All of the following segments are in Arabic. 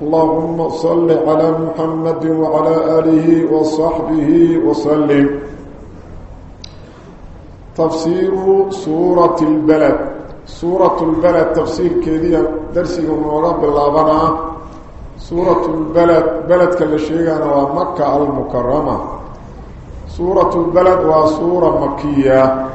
اللهم صل على محمد وعلى آله وصحبه وسلم. تفسير سورة البلد. سورة البلد تفسير كذية درسي ونورب اللابنا سورة البلد بلد كل شيء ومكة المكرمة. سورة البلد وسورة مكية.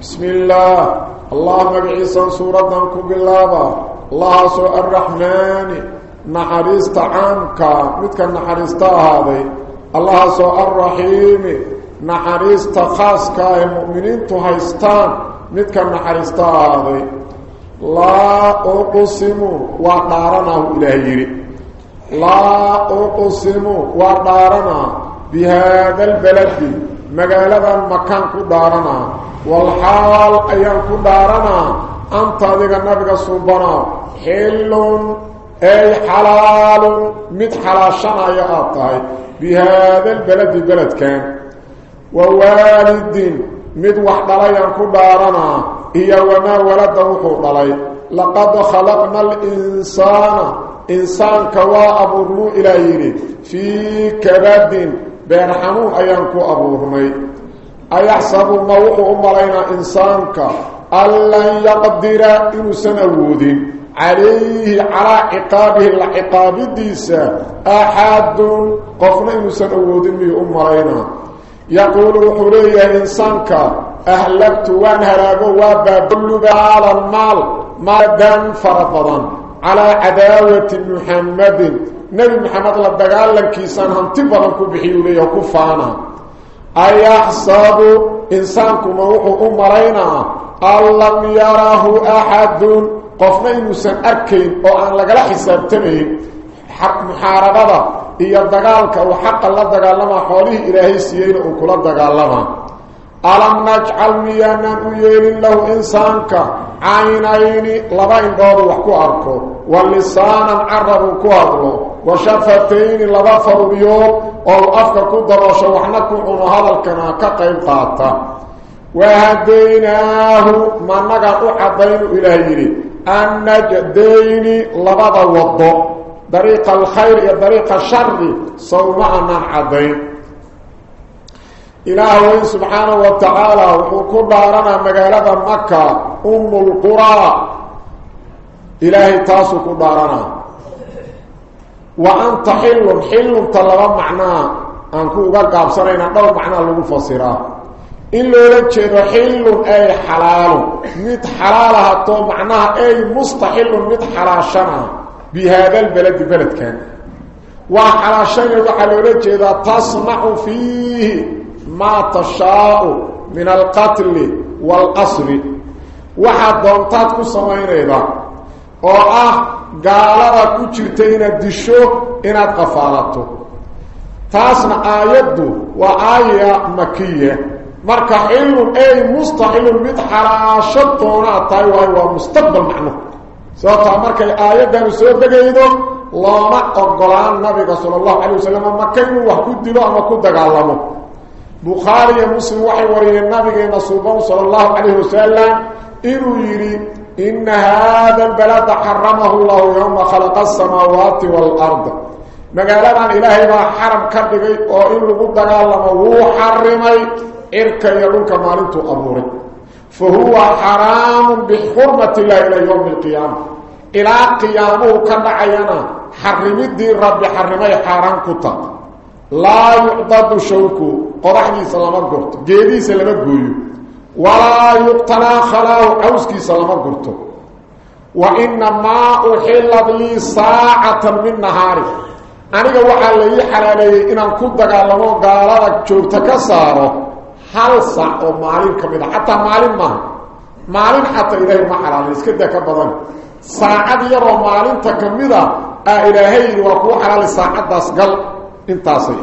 بسم الله. اللهم بعيسى سورة كبلابا الله سوء الرحمن. نحريست عنك متك نحريست هذا الله سوء الرحيم. نحريست خاصك المؤمنين تهيستان متك نحريست هذا لا أقسم وقارنه إلهي لا أقسم وقارنا بهذا البلد. مقالة مكان كدارنا. والحال أيام كدارنا. أنت ذلك النبي صبنا حل أي حلال مد حلاشنا يا أطاي بهذا البلد بلد كان. ووالد مد وحدليا كدارنا هي وما ولد وحدلي لقد خلقنا الإنسان. إنسان كوا أبورنو إلى في كبد بين حنون أيانكو أبورني أيحسب موقع أمرينا إنسانك. ألن يقدر إنسان أودين عليه على عقابه العقاب الديسة أحد قفنا إنسان أودين به أمرينا يقول حرية إنسانك أهلكت وانهراب وبابلغ على المال مادا فرفضا. على عداوة محمد. نبي محمد لدقال لنكيسان هنتبرا كبحيو ليه كفانا أيحسب إنسانكم وحو أمرينا ألم يراه أحد قفنا إنسان أركين وأن لقلا حساب تمهين حق محاربة إيا الدقالك وحق الله دقالما حوله إلهي سيين وكل الدقالما ألم نجعل ميانا ويين له إنسانك عينين لبين دور وحكو أركو واللسانا عرب كوادلو وشفتين لبفر بيوم أو أفكر كدرش وحنكو عن هذا الكنا كقيم قاتا وهديناه ما نقع حدين إلهي أن نجدين لبدا وضو طريق الخير طريق الشر. صومعنا عدين. إلهي سبحانه وتعالى وكل دارنا مقالة مكة أم القرى. إلهي تاسو كل دارنا وأنت حل حل طلب معناه. أنكو قاب سرين دول معناه لغو فصيرا إن لولا جيدو حل أي حلال. مت حلالها تو معناها أي مستحل مت حلاشنا. بهذا البلد بلد كان. وحلاشنا وحل لولا جيدا تصنع فيه ما تشاء من القتل والأصل samaynayda oo ah gaalada ku jirta inaad disho inaad qafaalato taasna aayaddu waa aaya makiya marka xilun ay mustaxilun mid xalaasho doonaad tahay waayo waa mustaqbal macno sababtaa markay aayaddanu soo degaydo looma ogolaan nabiga sala allahu calay wasalam maka inuu wax ku dilo ama ku dagaalamo bukhaariya muslim waxay wariyeen nabigeena suuban sala allahu calayhi wasalam إنه يري إن هذا البلد حرمه الله يوم خلق السماوات والأرض مقالنا إلهي ما حرم كردقي وإن لقد قال هو حرمي إركا يلونك مالنتو أبوري فهو حرام بحرمة الله إلى يوم القيامة. إلى قيامه كان عينا. حرم الدين رب حرمي حرام كتا لا يعضد شوكو. قرحني سلامات قرط. جيدي سلامات قويو ولا يقتنى خلاه عوسكي سلام قرته وإنما أحلت لي ساعة من نهاري. أنا وحا لي حلالي. إن كنت دقالمو قالك جوبتك سارة. هل ساعة مالين كميدا حتى مالين ما مالين حتى إلهي ما حلالي اسكده كبضان saacad yaroo maalinta ka mida إلهي وكو حلال الساعة داسقل انتاسي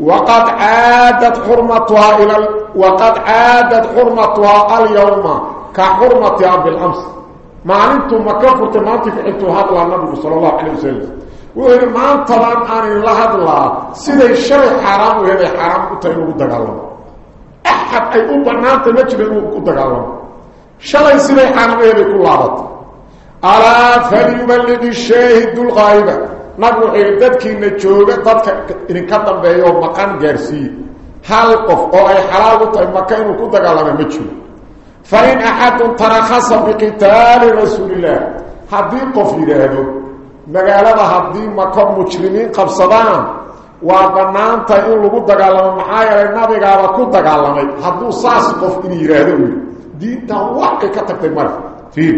وقد عادت حرمتها إلى ال... وقد عادت حرمتها اليوم كحرمتها بالأمس ما أنتم مكفرت ما تفعلتوا هذا النبي صلى الله عليه وسلم وإن ما أنتظر أن الله هذا سيدي الشرع حرام وهذا حرام كتير ودقالهم أحد أي أبنانت مجبن ودقالهم شرع سيدي حرام وهذا كل الله ألا فليبلغ الشاهد الغائبة نقول عيدتكينا جوغة ضدك إن كتن بيو مقان جارسي هل قف أو أي حلال وطي مكان وكدك على مجهول فإن أحد ترخص بقتال قف قبصدان وبنانتا إن لغو دقالما محايا النبي قال كدك على هدو ساس قف إن يرهدو دينتا وحكي كتبت مرف فيه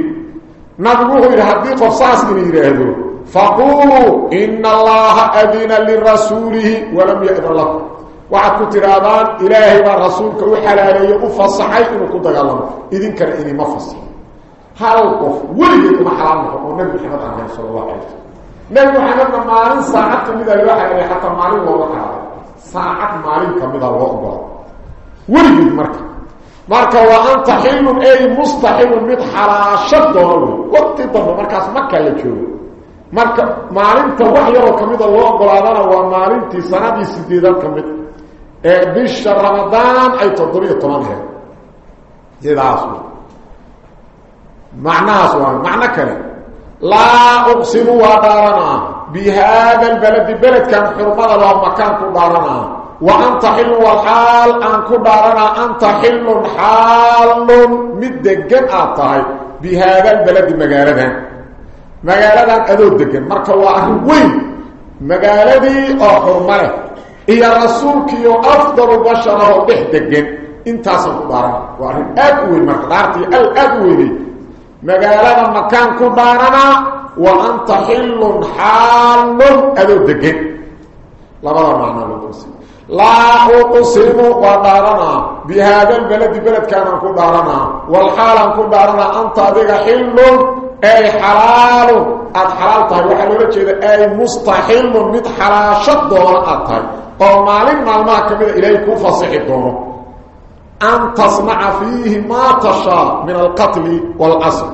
نبغوه يرهدي قف ساس إن يرهدو فقولوا إن الله أذن لرسوله ولم يأذن لكم وعدكم ترادان إلهي ورسولك وحلالي وفصحي إنه كنت قال إذن كان إني مفصح هل القف ولدك ما حلال لكم ونبي محمد عليه عليه وسلم لو حنا ما عارف ساعات ميد الواحد حتى ما عارف لو وقع ساعات ما عارف كم ميد الوقت بقى ورجد مركه مركه وانت حلم اي مستحيل ميد حراشه دول وقت ضرب مركه ما كان يجوا مركه ما عارف توح يرو كم ميد الوقت بقى أنا وما عارف تي سنه 8 كم بش رمضان اي تضريه تمامها زي ده معناه سؤال معنى كلام waa dhaaranaa bi haada albaladi beledkan xurmada loo makaan ku dhaaranaa وأنت حل والحال أنك دارنا أنت حل حال مدقن آتاي بهذا البلد مقالدا. مقالدا أدو دقن. مركوا أهوين مقالدي أحرمله إيا رسولك يو أفضل بشره به دقن. إنت أصنك دارنا. وأهل أقوي مركدارتي الأقوي دي مقالدا مكان كدارنا وأنت حل حال أدو دقن لماذا معنى لو لا أقسم ودارنا بهذا البلد بلد كان نكون دارنا والحال نكون دارنا أنت ذيك حل. أي حلال. أد حلال طيب. وحلو لك أي مستحل مد حلاشة دون أطيب أو مالين مالما كمية إليكم فصيح الدون أن تصنع فيه ما تشاء من القتل والأسر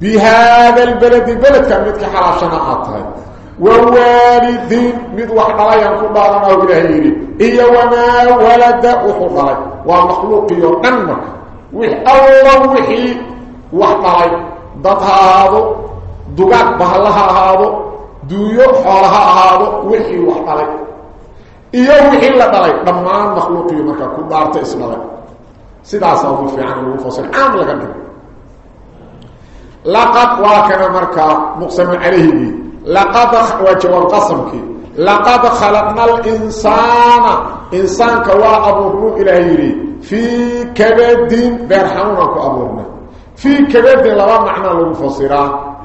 بهذا البلد بلد كان مد حلاشة أطيب ووالدين مد وحنا ينكو دارنا إلهي إيا وما ولد وحضري ومخلوق يرنمك وح الله وحي وحضري ضدها هذا دقاق بهلها هذا دويو حولها هذا وحي وحضري إيا وحي لدري لما مخلوق يمكا كل دارت اسمه سيدا سوف في عنه وفصل عام لك لقد واكنا مركا مقسم عليه. بي لقد وجه القسمك لقد خلقنا الإنسان. إنسان كوا أبوه إلهي. في كبد برحمونك أبوهنا في كبد لما معنى المفسرة.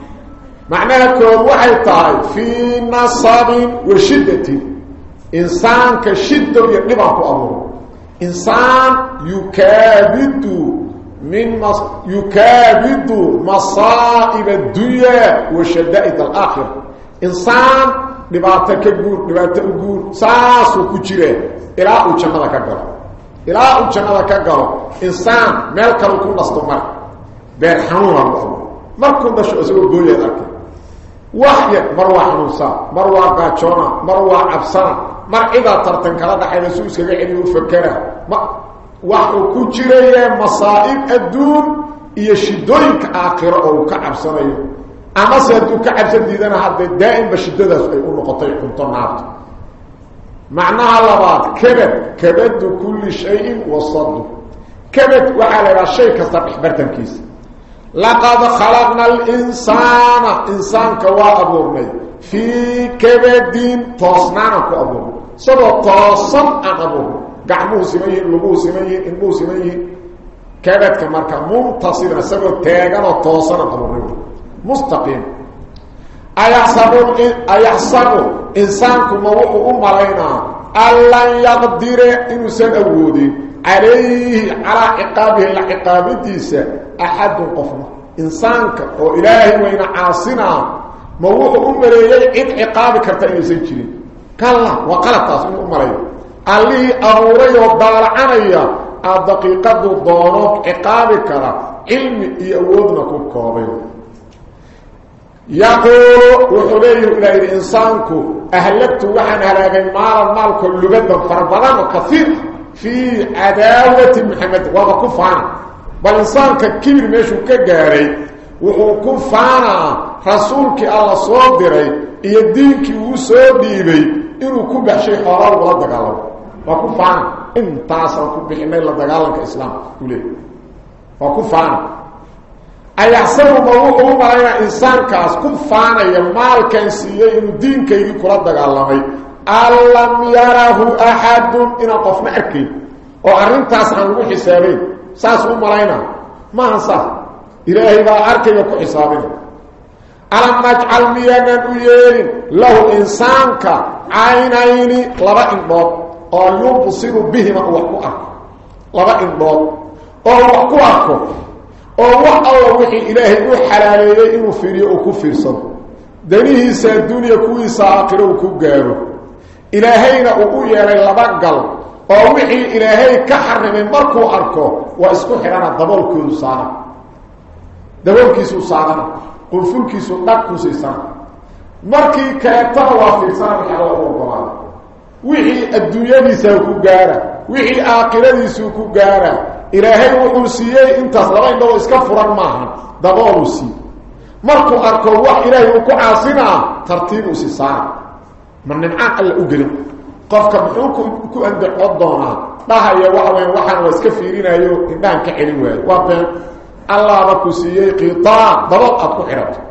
معناها كوا وحيطاي في نصب وشدة. إنسان كشدة يقلبك أبوه. إنسان يكابد من مص... يكابد مصائب الدنيا وشدائد الآخر إنسان نبات كبور نبات أقور ساس وكتيرة إلا أجمد كبور إلا أجمد كبور إنسان ملك ركول أستمر بين حنوها الله ما كنت أشعر أسلوه الدنيا ذلك وحيا مروا حنوصا مروا قاتشونا مروا عبسانا مر إذا ترتنك لدى حيث سوسك بحيث يفكره وحكو جيري مصائب الدون يشدوك آخر أو كعب صنعي أما سيدو كعب صنعي دائم بشددة سيئو نقطي كنتون عبد معنى اللبات كبد كبد كل شيء وصده كبد وعلى الشيء كصبح برتم كيس لقد خلقنا الإنسان. إنسان كوا أبورني. في كبد دين توصنعك أبورني. سبو توصن أبورني. قحبوه سميه لبوه سميه إنبوه سميه كابت كماركا ممتصر سبب تاغن وطوصن قبره مستقيم. أيحصبوا أيحصبوا إنسانكم ووحوا أم علينا ألا يقدر إن سنوودي. عليه على عقابه العقاب ديسة أحد قفنا. إنسانك وإلهي وإن عاصنا. موحوا أم علينا إن عقابك ارتئي سنجري كلا وقلت تاسم أم علينا ilaa yidhi insaanku ahlagtu waxaan halaagay maalan maalko lugadan fara badan oo kaiir fii cadaawati maxamed waaba ku faana bal insaanka kibir meeshuu ka gaaray wuxuu ku faanaa rasuulkii alla soo diray iyo diinkii uu soo dhiibay inuu ku baxshay xoolaa ugula dagaalamo وكفان انت سوف بحمل دغالك الاسلام وليه وكفان اي احسن ضوء ما يا انسان كاس كفان يا مال كان سي دينك يكره دغالمي الم يره احد ان قف معك أو ارنت اسن لو حسابين ساس ما انسى اذا اي بارك يكو حسابين الم نجعل ميانا نويل له انسانك عينيني لبا انبوت wax ku arko laba indhood oo wax ku arko oo wax alla wixii ilaahay u xalaaleeyey inuu fiiriyo uu ku fiirsado danihiisa adduuniya kuwiisa aakhiro uu ku gaaro ilaahayna uu u yeelay laba gal oo wixii ilaahay ka xarimay markuu arko waa isku xidhana daboolkoodu saara daboolkiisuu saarana qunfulkiisu dhagkusiisana markii kaleetana waa fiirsana wixii alla u ogolaada وحي الدنيا ديسو كو غارا وحي الاخره ديسو كو غارا الهي و خوسيه انت سبا اندو اسكا فران ما دابوسي مركو اركو و الهي و كو عاصنا ترتيب وسسا من العقل اوغل قفك بحكم كو عند قضانا ضحايا و وين وحن و اسكا فيرينايو ان دان كخيلين الله بكوسيه قيطا ضرب اكو خربت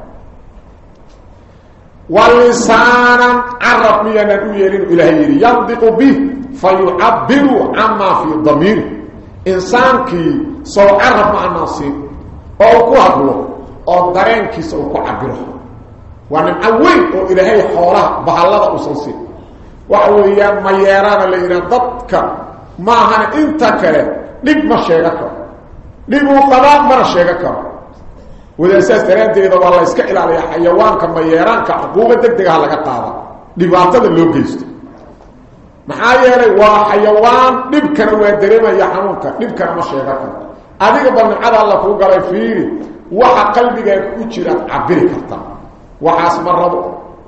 walisaanan carab miyaanan u yeelin ilaahay yidhi yandiqu bih fa yucabiru camaa fii damiiri insaankii sow carab ma anaan siin oo uu ku hadlo oo dareenkiisa uu ku cabiro waa nimco weyn oo ilaahay xoolaha bahallada uusan siin waxa weeyaan mayeeraana la yidhaha iska ilaaliyaa xayawaanka mayeeraanka cuquuba deg degaha laga qaada dhibaatada loo geysto maxaa yeelay waa xayawaan dhibkana waa dareemaya xanuunka dhibkana ma sheega karo adiga bal nimcada alla kuu galay fiiri waxa qalbigaaga ku jiraad cabiri kartaa waxaas ma rabo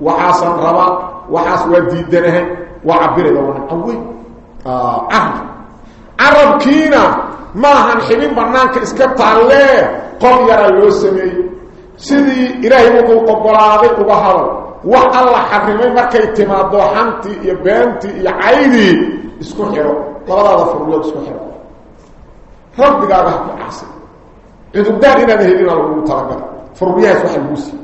waxaasan rabaa waxaas waa diidanahay waa cabirayda waa nimco weyn carab carabkiina maahan xibin banaanka iska taallee قم يرى الوسمي سيدي إلهي مكو قبراضي وبهر وح الله حرمي مكا اتمادو. حمتي يا بنتي يا عيدي. اسكو حيرو طبعا هذا فرلوك اسكو حيرو رب دقاء بحب العاصر عندو بدان إنا نهيدنا المتابع فرميه سوح الموسي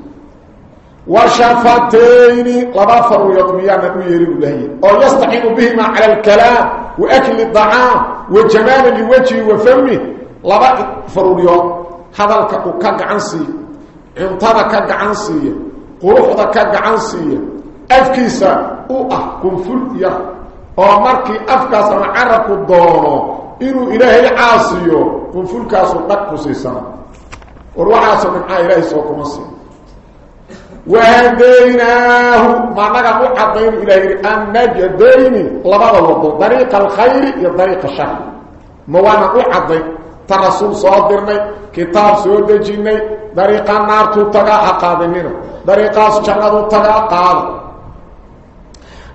وشفتين لبا فرويات ميانا ويهرين اللهي أو يستحين بهما على الكلام وأكل الضعام وجمال لوجهه وفمه لبا فرويات siiya afkiisa u ah qunful yar oo markii afkaas ama carabku doono inuu ilaahay caasiyo qunfulkaasu dhag ku siisana war waxaasoo dhimcaa ilaahay soo kuma siiy wahadaynaahu maanaga u cadaynu ilah yidhi annajadayni labada wado dariiqa alkhayri iyo dariiqa shar ma waanan u cadayn كتاب سوده جيني طريقه النار تطغى عقاب النار طريقه الجنه تطغى عقاب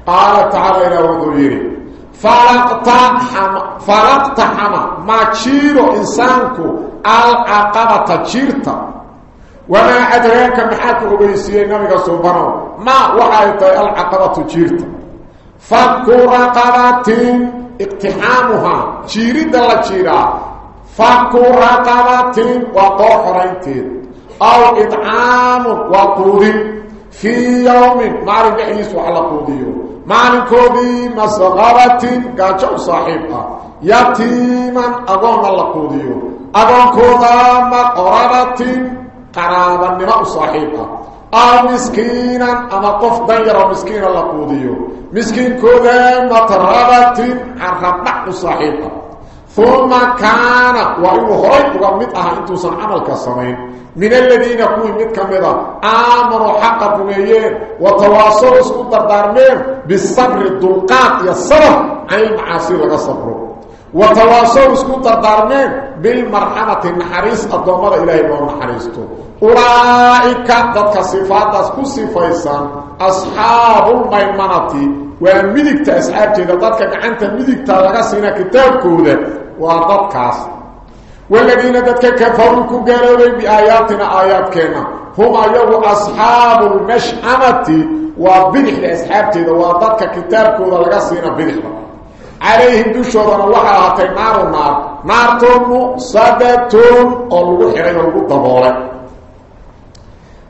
قال تعالى إلى وذيري فرقت حما فرقت حما ما تشير انسانك العقبه تشيرت وما ادراك ما حكم بيسيه نبي سبحانه ما وحيت العقبه تشيرت فكرقت اقتحامها تشيرت لا تشيرها raqabatin iqtixaamuhaa jiiridda la jiiraa faku raqabatin waa qoor xoraynteed aw idcaamun waa quudin fii yowmin maalin dhexdiis wax la quudiyo maalinkoodii masqabatin gaajo u saaxiib ah yatiiman agoonna la quudiyo agoonkooda maqrabatin qaraabanimo u saaxiib ah aw miskiinan ama qof ثم كان وإنه هريت ومد أها إنتو سن عمل من الذين كوي مد كمدا آمنوا حق بميين وتواصلوا اسكو دردارمين بالصبر الدلقات يصبر عن المعاصي لغا صبروا وتواصلوا اسكو دردارمين بالمرحمة النحريس الضمر إلهي بهم نحريستو أولئك ذاتك صفات اسكو صفايسان أصحاب الميمنة. ومدكت أسحاب جيدا ذاتك عنت مدكت لغا سينا كتاب كودة وضدكاس والذين ذاتك كفروا كقالوا بآياتنا آيات كينا هم أيضا أصحاب المشأمة وبدح لأسحاب جيدا وضدك كتاب كودة لغا سينا بدح عليهم دشورنا وحا هاتي نار النار نار تون صدتون الله حرين الضبولة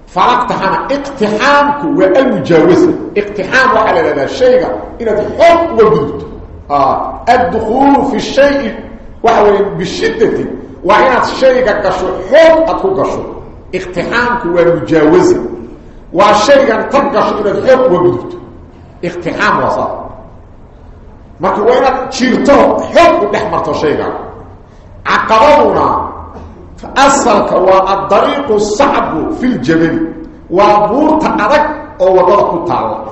فاقتحام اقتحامك والمجاوزة اقتحام وحل هذا الشيء إن الحب وجود آه. الدخول في الشيء وحوي بشده وعيات شركة قشو حب أكو قشو اقتحام كو متجاوز وعشركه تبقى شغل الحب وجدت اقتحام وصار. ما كو وين تشيرتو حب بحمرته شركة. عقبونا. فاصل كو الطريق الصعب في الجبل. وابور تعرك أو وضعك تعرك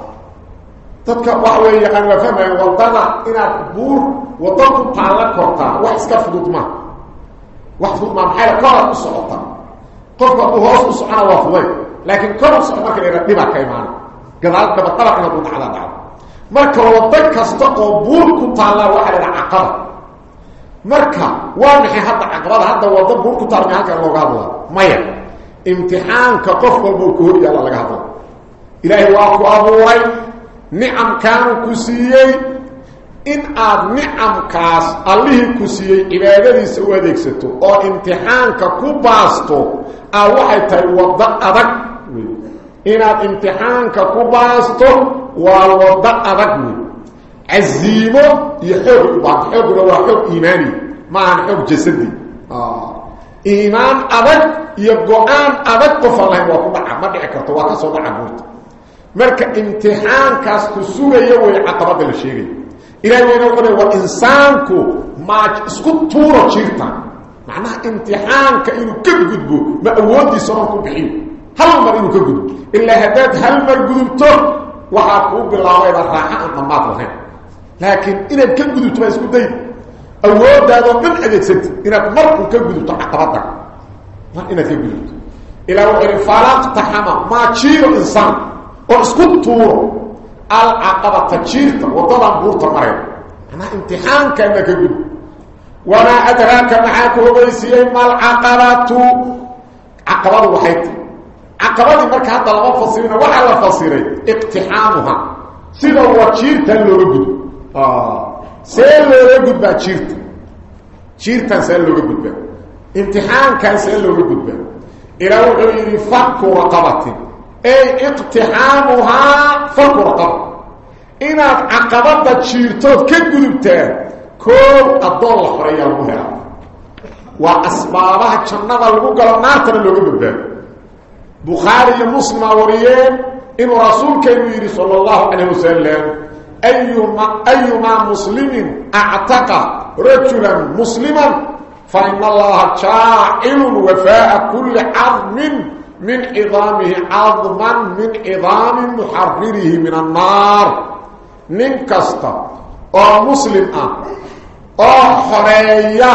تدك وحوي يقان وفهم غلطنا إلى قبور وطن طالك قطا واسك فدوت ما واحفظ ما بحال قرص الصوطه قف ابو هوس سبحانه وتعالى لكن قرص ما كان يرتب على كيمان قال كما طلعنا ضد على بعض مركا وطن كسته قبور كنت على واحد العقرب مركا وان هي حتى عقرب هذا وطن قبور كنت على كان لو غاب ما امتحان كقف قبور كوري الله لا غاب إلى الله ابو نعم كان كسيي إن آد نعم كاس الله كسيي عبادتيس وادكستو أو امتحانك كوباستو. أو وحيت وضع أدق. إن آد امتحانك كوباستو. والوضع أدق. عزيمه يحب. بعض حبر وحب إيماني. مع حب جسدي. آه. إيمان ابد يبقى آن ابد قفله وقطع ما بيعكرته وقصه ما marka imtixaankaas ku sugaya wey caqabada la sheegaya ilahi weyna wuxuu waa insaanku maa isku tuuro jiirta macnaha imtixaanka inuu ka gudbo ma awooddiisa oon ku bixiyo hal mar inuu ka gudbo ilaa haddaad hal mar gudubto waxaa kuu bilaabayba raaxa aan dhammaad lahayn laakiin inaad ka gudubto baa isku day awooddaadoo dhan adeegsanta inaad markuu ka gudubto caqabada mar inaad ka gudubto ilaa wuxuu ihi falaqtaxama maa jiiro insaan اسكت العقبه فجيرته وطلب بورته مريم أنا امتحان كانك قلت وما ادراك ما عاقبه بيسي ما العقبه عقبه وحيت عقبه مركا طلب فصيرنا ولا فصيرين امتحانها سيبا وجيرته لو قلت آه سيلو قلت بجيرته جيرته سيلو قلت امتحان كان سيلو قلت إلى وقت فك رقبتك أي اقتحامها فرقرق ان عقبت تشيرتود كغلبتان كل الضال حريا بها وأسبابها جنبا لو غلو نارته لو غلبتان بخاري ومسلم وريين إن رسول كبير صلى الله عليه وسلم ايما أيما مسلم أعتق رجلا مسلما فإن الله جاعل الوفاء كل عظم من عظامه عظما من عظام محرره من النار. من كسطة أو مسلم آه. أو حرية.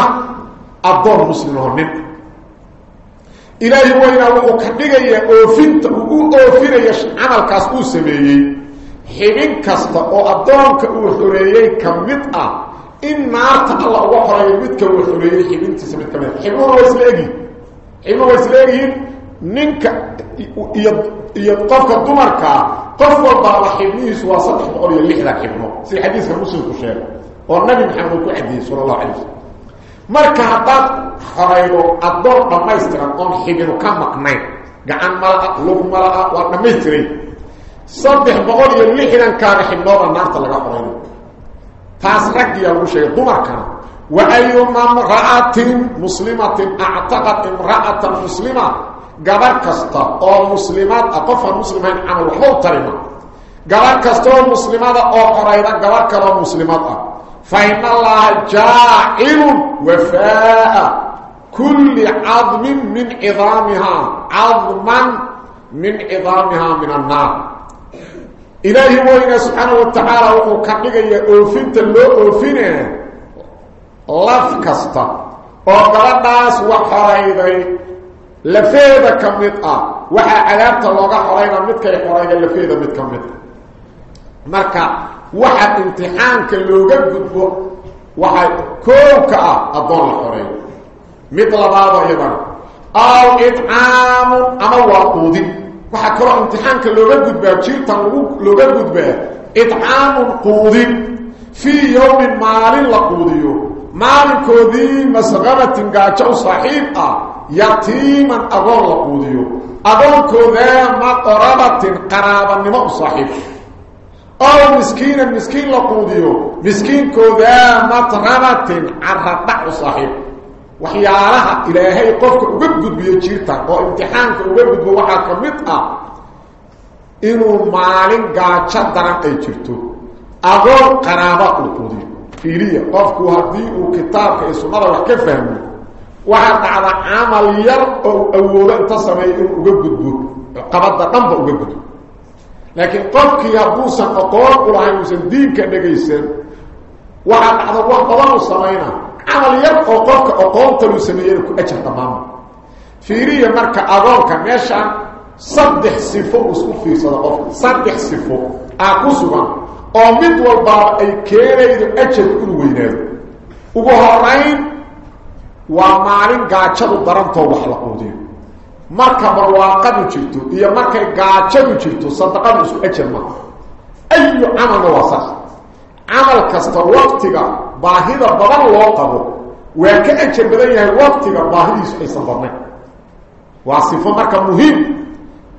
أبدون مسلم هو نبقى إلهي وإن الله أكدقى يأوفنت أوفر يشعن الكسطو سبيه حمين كسطة أو أبدون كأوحرية كمدقى إن مارت الله أكدقى يمدك وحرية حمين تسمدك حمين هو اسلاقي حمين هو اسلاقي dumarkaa qof walbaaba xibnihiisu waa saddex boqol iyo lixdan xibno sida xadiiska muslimku sheegay oo nabi maxamed uu ku cadiyey sala allahu alay wasalam marka haddaad xoraydo addoon dhammaystiran oon xibinu ka maqnayn gacan malaa lug malaa waa dhammaystiray saddex boqol iyo lixdankaana xibnooda naarta laga xoraydo taas raggiyaa lagu sheegay dumarkana wa ayuma imra'atin muslimatin actaqat imra'atan muslima gabar kasta oo muslimaad ah qofaan muslimayn camal waxba u tarima. Gabar kasta oo muslimada oo xorayda gabar kaleoo muslimaad ah. فإن الله جاعل وفاء كل عظم من عظامها عظما من عظامها من النار إلهي وإن سبحانه وتعالى وكبقى أوفنت اللو أوفنه لف كستا وقرداس وحريضي لفيدة كمدة وحا عذابت اللوغة حريضة مدكا يحريضة لفيدة مد كمدة مركا وحا امتحانك اللوغة قدبو وحا كوكا أدون الحريضة مثل بعض أيضا. أو إطعام أما وقودي. وحا كرو امتحانك اللوغة قدبا جيرتا اللوغة قدبا. إطعام قودي. في يوم مال لقوديو. agoonkoodaa maqrabatin qaraabanimo u saaxiib ow يتيما أبو الله قوديو أبوك ذا مقربة قرابة نماء صحيح. أو مسكين المسكين لقوديو. مسكين كذا مقربة عربة صحيح. وحيالها إلهي قفك وقفت بيجيرتا وامتحانك وقفت بواحك ومتع إنو مالين قاتشت دران قيجيرتو أبو قرابة القوديو في ريه قفك وهديو كتابك إسو مالا وحكي فهمه. وهذا عمل ير أو اوله انت سميته أو غدغد قبضه طنبه أو غدغد لكن قفك يا بوسا فقول قول عن الدين كدغيسن وهذا عمل وقضى وصرينا عمل ير أو قفك أو قومت لو سميته كاجر تماما في ري مرك اغولك ميشا صدح سفو في صدقه صدح سفو اقوسوا أو مد والباب اي كيري اجر كل وينه وبهرين quudiyo marka barwaaqadu jirto iyo markay gaajadu jirto sadaqadu isku ajar maaha ayu camalna waa saas camal kasta waktiga baahida badan loo qabo waa ka ajar badan yahay waktiga baahidiisu aysan badnayn waa sifo marka muhiim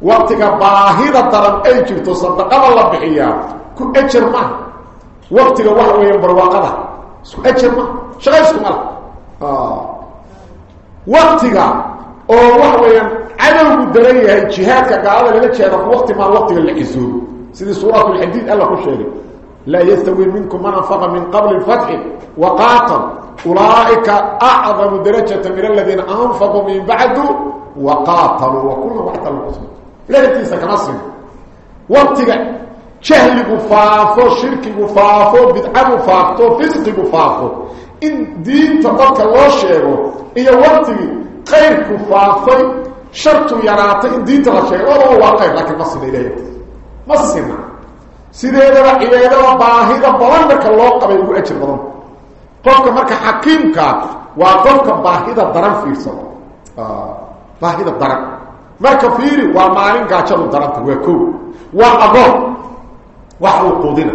waktiga baahida daran ay jirto sadaqada la bixiyaa ku ajar maaha waktiga waxa weeyaan barwaaqada isku ajar maaha shaqo isku mala وقتك أو واخ ويان عمل قدري هي جهاد كقاده لا وقت ما وقت الحزوب سيدي سوره الحديد الله خشيري لا يستوي منكم من أنفق من قبل الفتح وقاتل أولئك أعظم درجة من الذين أنفقوا من بعد وقاتلوا. وكل وقت الحزوب لا تنسى كمصر. وقتك جهل بفافو شرك بفافو بدعة بفافو فسق بفافو iyo waktigii khayrku faafay shartu yaraatay in diinta la sheego odaba waa khayr laakiin ma sina ilahay ma sina sideedaba cibaadada baahida badan marka loo qabay ugu ajir badan qofka marka xakiimka waa qofka baahida daran fiirsado baahida daran marka fiiri waa maalin gaajadu daranta waa kow waa agoon wax uu quudina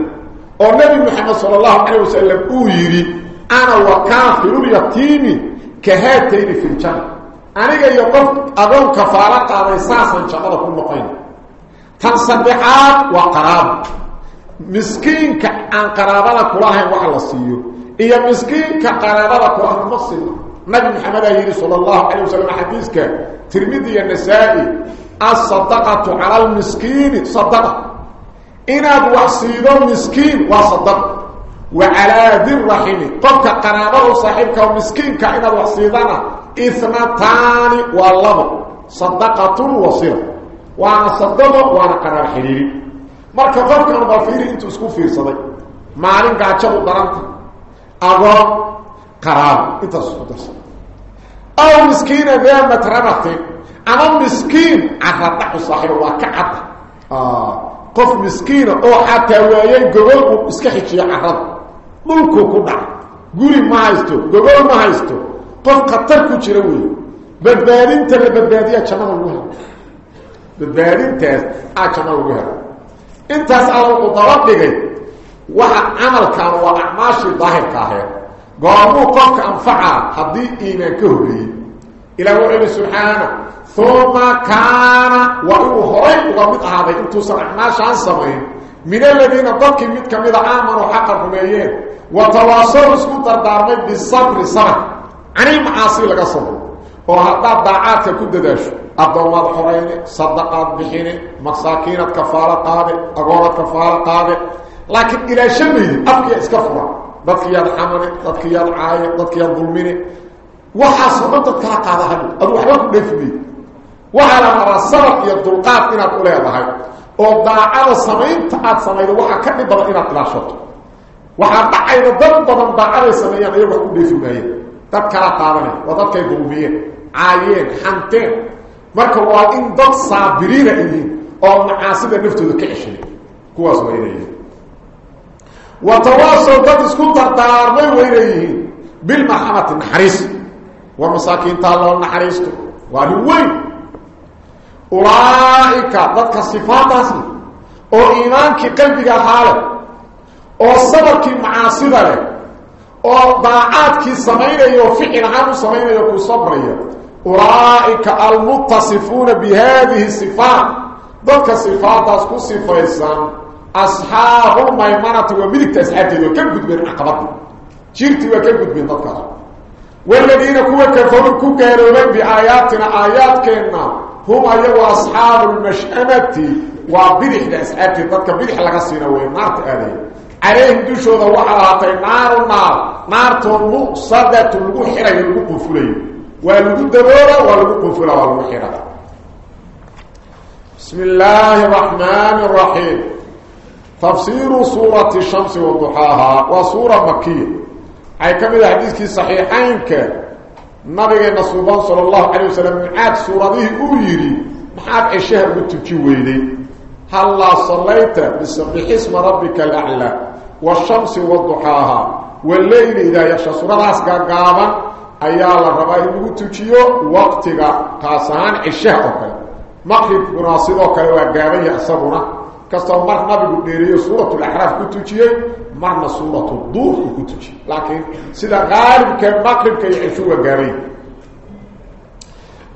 oo nabi maxamed sala allahu calayh wasalam uu yidhi أنا وكافر اليتيم كهاتين في الجنة. أنا يقف اظن كفارة قاد أساسا شغلة كل مقين تصبحات وقراب. مسكين كأن قرابا كلها وعلى سيو يا مسكين كقرابة كلها مصير نبي محمد صلى الله عليه وسلم حديثك ترمذي النسائي. الصدقة على المسكين صدقة. إن أبو أصيدون مسكين وصدقة. وعلى ذي الرحيم. طبق قرابه صاحبك ومسكينك إذا وحصيدنا تاني والله. صدقة وصير. وأنا صدقه وأنا قرار حريري. مالك فرق أنا بفيري. إنتو اسكو فيه صدق. مالين قاتشبو درانت أبو قرار. إنتو اسكو درس أو مسكينة بيه مترمحتي أنا مسكين. صاحب صاحبه آه. وكعب قف مسكينة أو حتى ويهي قبل ومسكحي كي أخذتك qof khatar ku jira wey badbaadinta la badbaadiyaa jannada lagu helo badbaadintaas aa jannada lagu helo intaas alla wuxuu daba dhigay waxa camalkan waa acmaashii daahirka aheed goormuu qofka anfacaa haddii iimaan ka horreeyey ilah wuxuu yihi subxaana uma kaana waa inuu horay uga mid ahaaday intuusan acmaashaan samayn من الذين قد كميت كميت آمنوا حق الرميين. وتواصلوا سكوتا الدارمين بالصبر صنع. عن المعاصي لك الصبر وهذا الدعاة كده داشو الضوات حرين صدقات بحين مساكين كفالة قابل أقوارة كفالة قابل. لكن إلى شبه أفكي إسكفرة. تدكي يد حمني تدكي يد عاية تدكي يد ظلميني وحاصلنا تتكرق هذا هدو أدو حبابك نفدي وحالا مرى صرق يد دلقات إنا تقول oo daacada samaynta aad samaydo waxaa ka dhib badan inaad ilaashato waxaa dhacayda dad badan daacaday sameeyaan ayago wax ku dheefi maayeen dad kala qaadanay waa dadkay dulmiyeen caayeen xanteen marka waa in dad saabiriina yihiin oo macaasida naftooda ka ceshaday kuwaas waa inay yihiin watawaasow dad isku dardaarmay waa inay yihiin bilmarxamati naxariis war masaakiintaa loo naxariisto waa nin weyn أولئك ذاتك صفات أصلي. أو إيمانك قلبك حالك أو صبرك معاصبة لك أو باعاتك سمعين يوفقين عنه سمعين يكون صبري أولئك المتصفون بهذه الصفات. ذاتك صفات أصلي صفات أصلي أصحاب الميمانة وملك تسعاتي كم قد بير عقبتك جيرتي وكم قد بير ذاتك والذين كوا كفروا كوا كهربين بآياتنا آيات كهنا هم ايوا اصحاب المشأمة. وبرح لاسعاب تضك برح لا قسينا وين مارت ادي عليهم دشوا وحرات نار النار نار تنو صدت البحر يلقب فلي والدبور ولقب فلا والمحيره بسم الله الرحمن الرحيم. تفسير سورة الشمس وضحاها وسورة مكية. أي كم الحديث صحيحين كان. Uu yidhi maxaad ceshaha ugu tuji weyday hallaa sallayta bisabixisma rabbika alaclaa washamsi waduxaaha waleyli idaa yaksha suuradaas gaagaaban ayaa la rabaa in lagu tujiyo waqtiga kaas ahaan ceshaha oo kale maqribkuna sidoo kale waa gaabanya isaguna كاستو مر نبي ديريو سورة الاحراف كنتجي مر سورة الضور كنتجي لكن سيده غالب كان مقلب كان يشوا غاري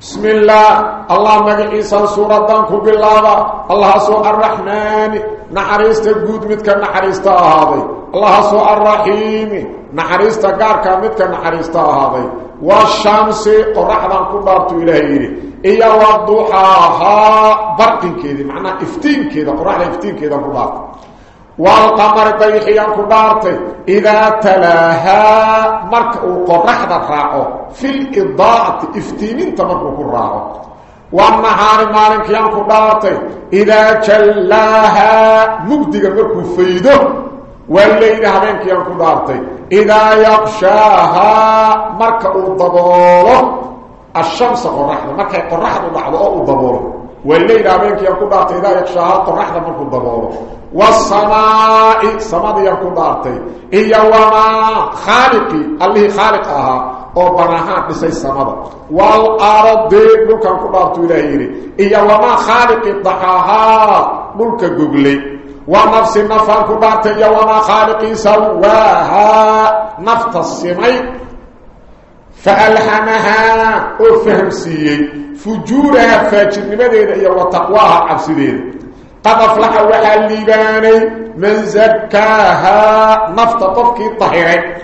بسم الله الله مجيسا سورة دانكو بالله الله سو الرحمن نحرست جود مت كان نحرست هذه الله سو الرحيم نحرست غار كان مت كان نحرست هذه والشمس قرحا كبرت إلى يدي إيا وضوحاها برقين كيدي معنى إفتين كيدي قرآن إفتين كيدي قرآن والقمر بيخيا قرآن إذا تلاها مرك قرآن راقه في الإضاءة إفتين انت مرك قرآن والنهار مالك يا إذا تلاها مبدئ مرك فيده والليل همينك يا إذا يقشاها مرك الضبوله الشمس قرحنا. ما كان قرحنا بعض أو الضبور. والليل عمينك يكون بارتي إذا يكشها قرحنا منك الضبور والسماء السماء يكون بارتي إيا وما خالقي. اللي خالقها. أو بناهات بسي السماء والأرض ملكا يكون بارتي إلهيري إيا وما خالقي ضحاها ملكا قبلي. ونفس النفان كبارتي إيا وما خالقي سواها. نفت السميك فالحمها افهم سيي فجورها فاجر نبدا يا وتقواها افسدين قد أفلح الليباني. من زكاها نفط طفكي طهيري.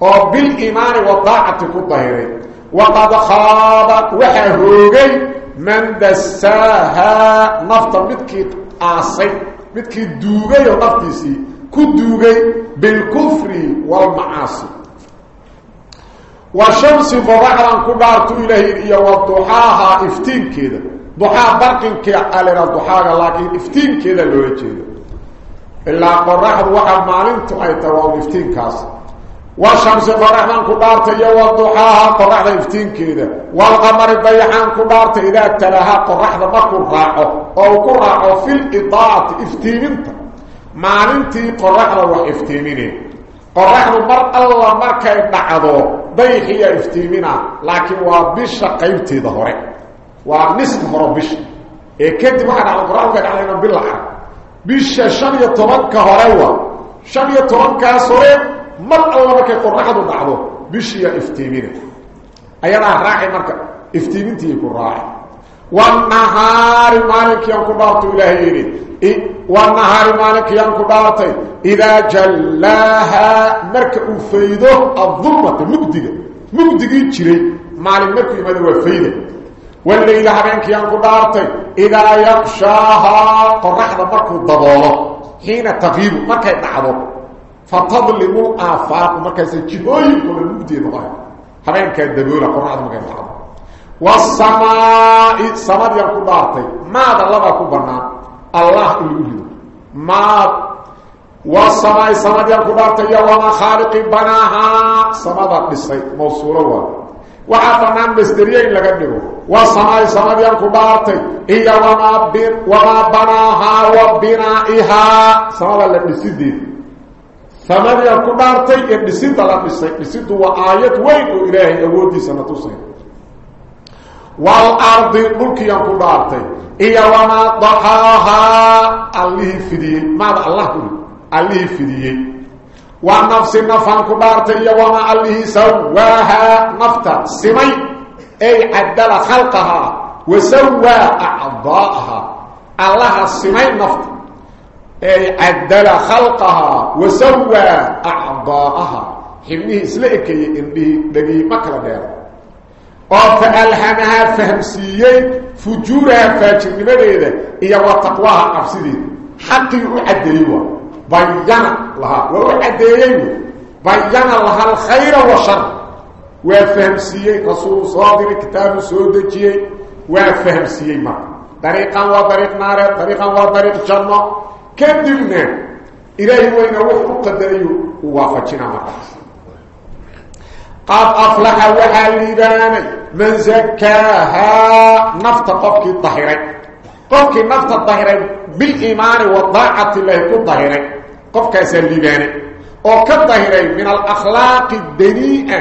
وبالإيمان وطاعتك طهيري. وقد خاض وحهوغي من دساها نفط متكي عصي متكي دوغي ونفطي سي كدوغي بالكفر والمعاصي. وشمس فظهرا كبارت إليه إيا والضحاها افتين كذا ضحا برق كألنا ضحا لكن افتين كذا اللي هو وجده إلا قرحة وحد معلن تحيطة افتين كاس وشمس فظهرا كبارت إيا وضحاها قرحة افتين كذا والغمر بيحان كبارت إذا اتلاها قرحة ما قرحة أو قرحة في الإطاعة افتين انت ما معلن تي قرحة وحفتينين قرحة مرق الله مركة ابن عدوه بيخي افتيمنا لكن وابش قيبتي ظهري وابنسك مربش إيه كنت معنا على القرآن وقال علينا بالله بش شمية طبقك هريوة شمية طبقك هسوري مال الله بك يقول رقضوا بش يا افتيمنا أيانا راحي مركب. افتيمنتي يقول راحي والنهار مالك يوم كبارت إلهيني. إيه والنهار مالك ينقضاتي إذا جلاها مرك أفيده الظلمة مبدقة مبدقة جري مالك مرك يمدوا الفيده والليل هبينك ينقضاتي إذا يقشاها قرحنا مرك الضبالة حين تغيب مرك يتعبه فتظلم الآفاق مرك يسجيه كل المبدقة ضحي هبينك يدبولا قرحنا مرك يتعبه والسماء السماء ينقضاتي ماذا لبقوا برنامه ku banaan allah in lagu rido maad wasamaa'i samadyan ku dhaartay iyo wamaa khaaliqi banaahaa samada dhisay mawsuulo waa waxaa banaan masderiye in laga dhigo wasamaa'i samadyan ku dhaartay iyo wamaa b wamaa banaahaa wa binaa'ihaa والارض ملكي ان قدرت اي وما ضحاها الله فيدي ما الله الله فيدي ونفس ما فان قدرت اي وما الله سواها نفط سمي اي عدل خلقها وسوى اعضاءها الله سمي نفط اي عدل خلقها وسوى اعضاءها حمي سلكي ان به دقي مكره أو فالحمها فهمسيه فجورها فاجنبيه هي وتقواها افسدين حق يعدلوا بيان لها وعدلين بيان لها الخير والشر وفهمسيه رسول صادر كتاب سودجي وفهمسيه ما طريقا وطريق نارا طريقا وطريق جنة كم دلنا إلهي وإنه وحق قدريه ووافتنا مرحبا قد أفلح وحاليباني من زكاها نفط قفك الطهرين قفك نفط الطهرين بالإيمان والضاعة الله كالطهرين قفك سليباني وكالطهرين من الأخلاق الدنيئة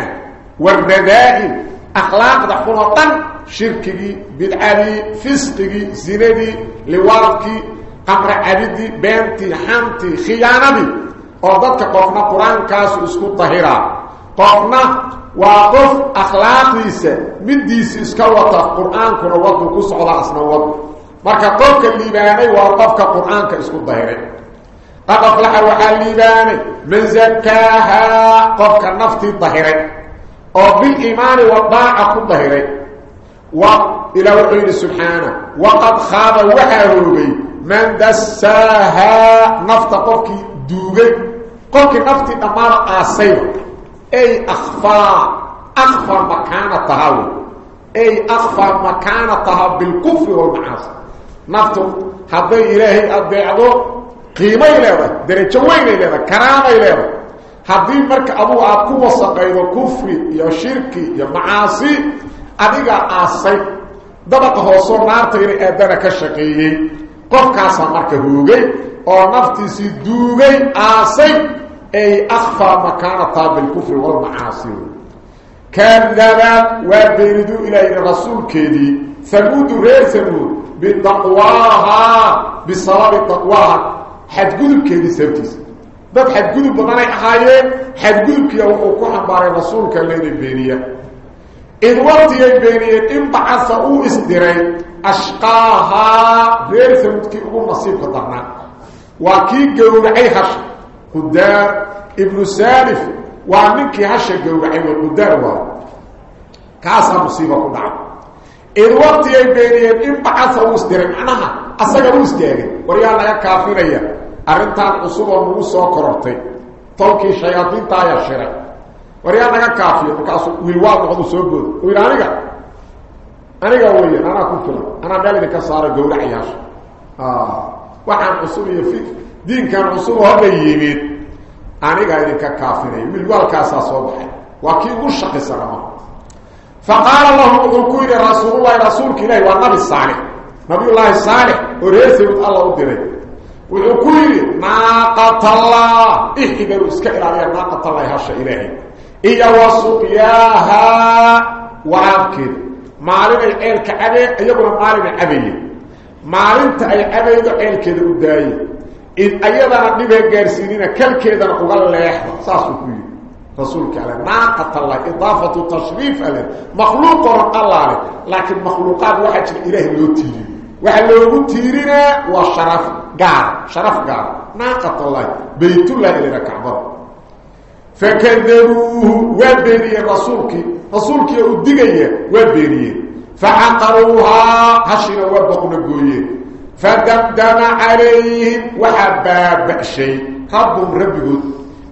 والردائل أخلاق دحقنا طن شركي بدعالي فسقي زندي لوالكي قمر عبدي بنتي حمتي خيانتي. وضدك قفنا قرآن كاسو اسكو الطهرين طورنا وقف أخلاقي سا من ديسي اسكواتا قرآن كنا وضو كسع الله أسنا وضو. مركا قفك الليباني وقفك قرآن كاسكو الظاهرين قد أفلح وحا الليباني. من زكاها قفك النفط الظاهرين أو بالإيمان وضاع أكو الظاهرين وإلى وعين سبحانه. وقد خاب وحا من دساها نفط دوغي. قفك نفط أمار آسيبك dhammaada aasayba أي أخفى أخفى مكانتها أي أخفى مكانتها بالكفر والمعاصي. نفته هذا إلهي أبيعه قيمة إليه درجة وين إليه كرامة إليه هذا مرك أبو أبو وسقيد الكفر يا شرك يا معاصي. أديك آسي. دبق هوصور نار تغيري أدانا كشقيي قف كاسا مرك هوغي. أو نفتي سيدوغي آسي. أي أخفى مكانتها بالكفر والمعاصر كان قابت وابدردوا إلي الرسول كيدي. ثمود رير ثمود بالتقواها بالصلاة بالتقواها حد قلب كيدي سبتيس. بات حد قلب بطني أخايين حد قلب كي يوقعها باري رسولك اللي نبينيه إذ وقت بيني إن بعثوا إصدري أشقاها رير ثمود كي أقول نصيبك وكي قلب أي حشب musiiba ku dhacay id waqtigay beeniyeen in bacasa uu isdiray macnaha asaga u istaagay war yaa naga kaafinaya arrintaan cusub oo nagu soo korortay tolkii shayaadiinta ayaa shiray war yaa naga kaafiyo markaasuu wiilwaad noqdu soo booda uu yidhi aniga weyan anaa ku filan anaa meel idinka saaro gowracayaasha waxaan cusub iyo yimid anigaa idinka kaafinaya wiilwaalkaasaa soo baxay waa kii ugu shaqisanama faqaala lahum wuxuu ku yidhi rasuululahi rasuulka ilahi waa nabi saalix nabiyullaahi saalix oo reer samud alla u diray wuxuu ku yidhi naaqatallah ixdaru iska ilaaliya naaqatallahi hasha ilaahay iyo wa suqyaahaa waraabkeeda maalinay ceelka cabeen iyaguna maalinay cabaye maalinta ay cabaydo ceelkeeda u daaye إن أيضاً نبع قرسينينا كالكيداً أغلى ليحظة ساسوكوية رسولك على ناقة الله إضافة التشريف عليه. مخلوق رق الله عليه. لكن مخلوقات واحدة إله يتيرين واحد اللي يقول تيرين هو الشرف قار. شرف قار. ناقة الله. بيت الله إلينا كعبر فكذبوه وابيني رسولك. رسولك يؤديك إياه وابيني فحقروها هشينا وابقوا نبقوا إياه gooyeen fadamdama calayhim waxaa baaba'shay rabbum rabbigood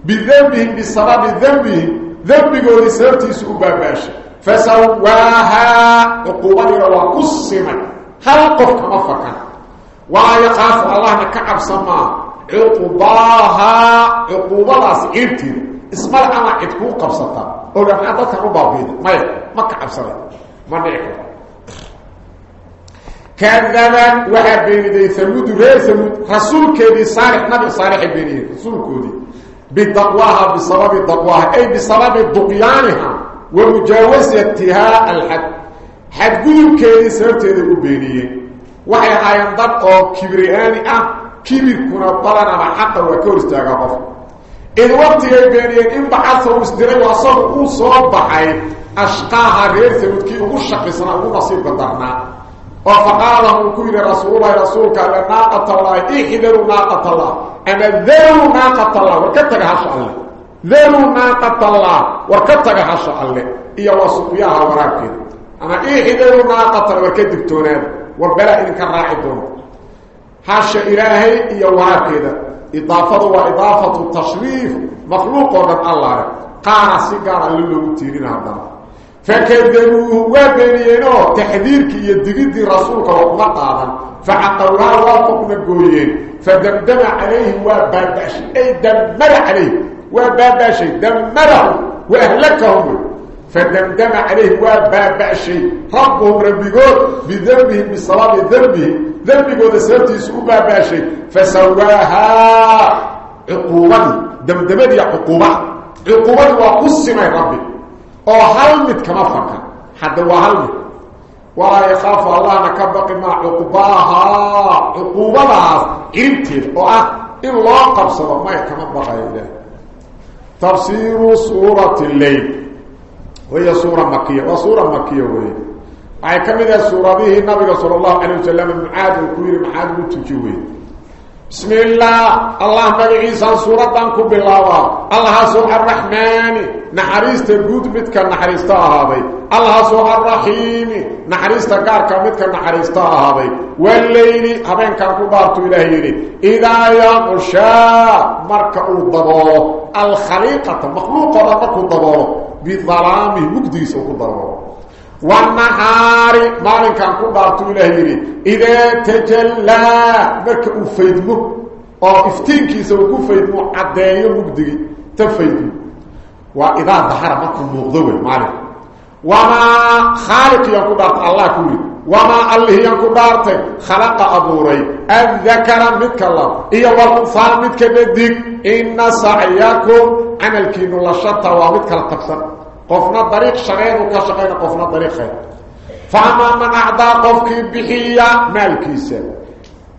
bidembihim bisababi dembihim dembigoodii sababtiisu u baabaashi fasawaahaa cuquubadiina waa ku simay hal qof kama fakan walaa yaqaafu allahna ka cabsan maa cuqubaahaa cuquubadaas ciribteeda ismale ama cid kuu qabsataa oga maxaa dadkan u كذبا وحبين دي ثمود ري ثمود. رسولك دي صالح نبي صالح بني رسولك دي بتقواها بسبب تقواها. أي بسبب دقيانها ومجاوزتها الحد. حد قولك دي سرتي دي بني وحي عين دق كبرياني أه كبير كنا بلنا ما حتى وكور استاغا قف. إن وقت أي بني إن بحثوا مستر وصلوا صوب بحي. أشقاها ري ثمود كي أو شقسنا أو بدرنا فقال كل رسول الله رسولك ان ناقة الله احذروا ناقة الله. ان ذروا ناقة الله وكتب حش الله. ذروا ناقة الله وكتب حش الله. يا وصفيها وراك أنا احذروا ناقة وكتب تونه وبلا ان كان راعدون حش إلهي يا واكده إضافة وإضافة التشريف مخلوق من الله. قال سيقال للمتيرين هذا. فكذبوه وابنينه تحذيرك يدقيدي رسولك وقمطا فعقوا الله وقمنا قويين فدمدم عليه واباباشي أي دمر عليه. واباباشي دمره وأهلكهم. فدمدم عليه واباباشي ربهم ربي ربقوه بذنبهم بالصلاة ذنبه ذنبقوه سرتي سوء باباشي. فسواها عقوبة. دمدمدي عقوبة. عقوبة وقسمة ربي. أو حلمت كما فكر. حد وهل ولا يخاف الله أنك بقي ما عقباها. عقوبها انت اوه إلا قبصوا ما كما بقى اله تفسير سورة الليل. وهي سورة مكية. وسورة مكية وهي. أي كم من سورة به؟ النبي صلى الله عليه وسلم عاد الكبير محاد متجوي بسم الله الله مغيسان سورة دانكو بالله الله سوء الرحمن نحريست قد متك نحريست هذا الله سوء الرحيم نحريست قارك متك نحريست هذا والليل هبين كان كبارت إلهي إذا يغشى مركع الضبار الخليقة مخلوقة مركع الضبار بظلامه مقديس الضبار والنهار مالين كان كبارتو إلهي إذا تجلى مركا أفيدمه أو إفتينكي سوكو فيدمه عدايا مقدري تفيدمه وإذا ظهر مركا مغضوه مالين وما خالق ينكو دارت الله كوري. وما الله ينكو دارت خلق أبوري الذكر متك الله. إيا والأنصار متك ندك إن سعيكم عملكي نولا شطة ومتك لتقصر قفنا طريق شغير وكشغير قفنا طريق خير. فأما من أعضى قفك بحية مالكيسة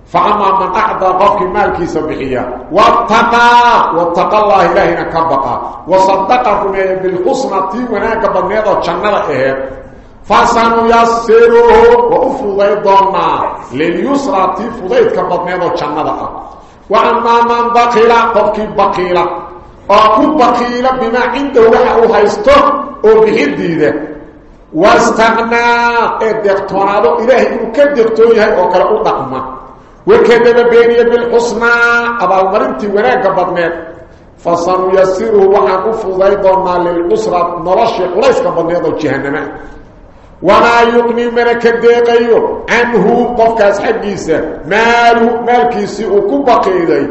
فأما من أعضى قفك مالكيسة بحية. واتقى واتقى الله إلهنا كبقى. وصدقكم بالحسنة وناك بنيضة جنة إيه. فسنيسره وأفضي ضمنا لليسرى تفضيت كبنيضة جنة وأما من بقيل قفك بقيلة haysto oo bixidiida wastaqnaa ee deeqtoonaado ilaahay inuu ka deeqtoon yahay oo kale u dhaqma wakadaba beeniya bilxusnaa abaalmarintii wanaagga badneed fasanuyasiruhu waxaan u fududay doonaa lilcusra noloshii culayska badneed oo jahanama wamaa yuqnii mana ka deeqayo canhu qofkaas xaggiisa maalu maalkiisii uu ku baqiiday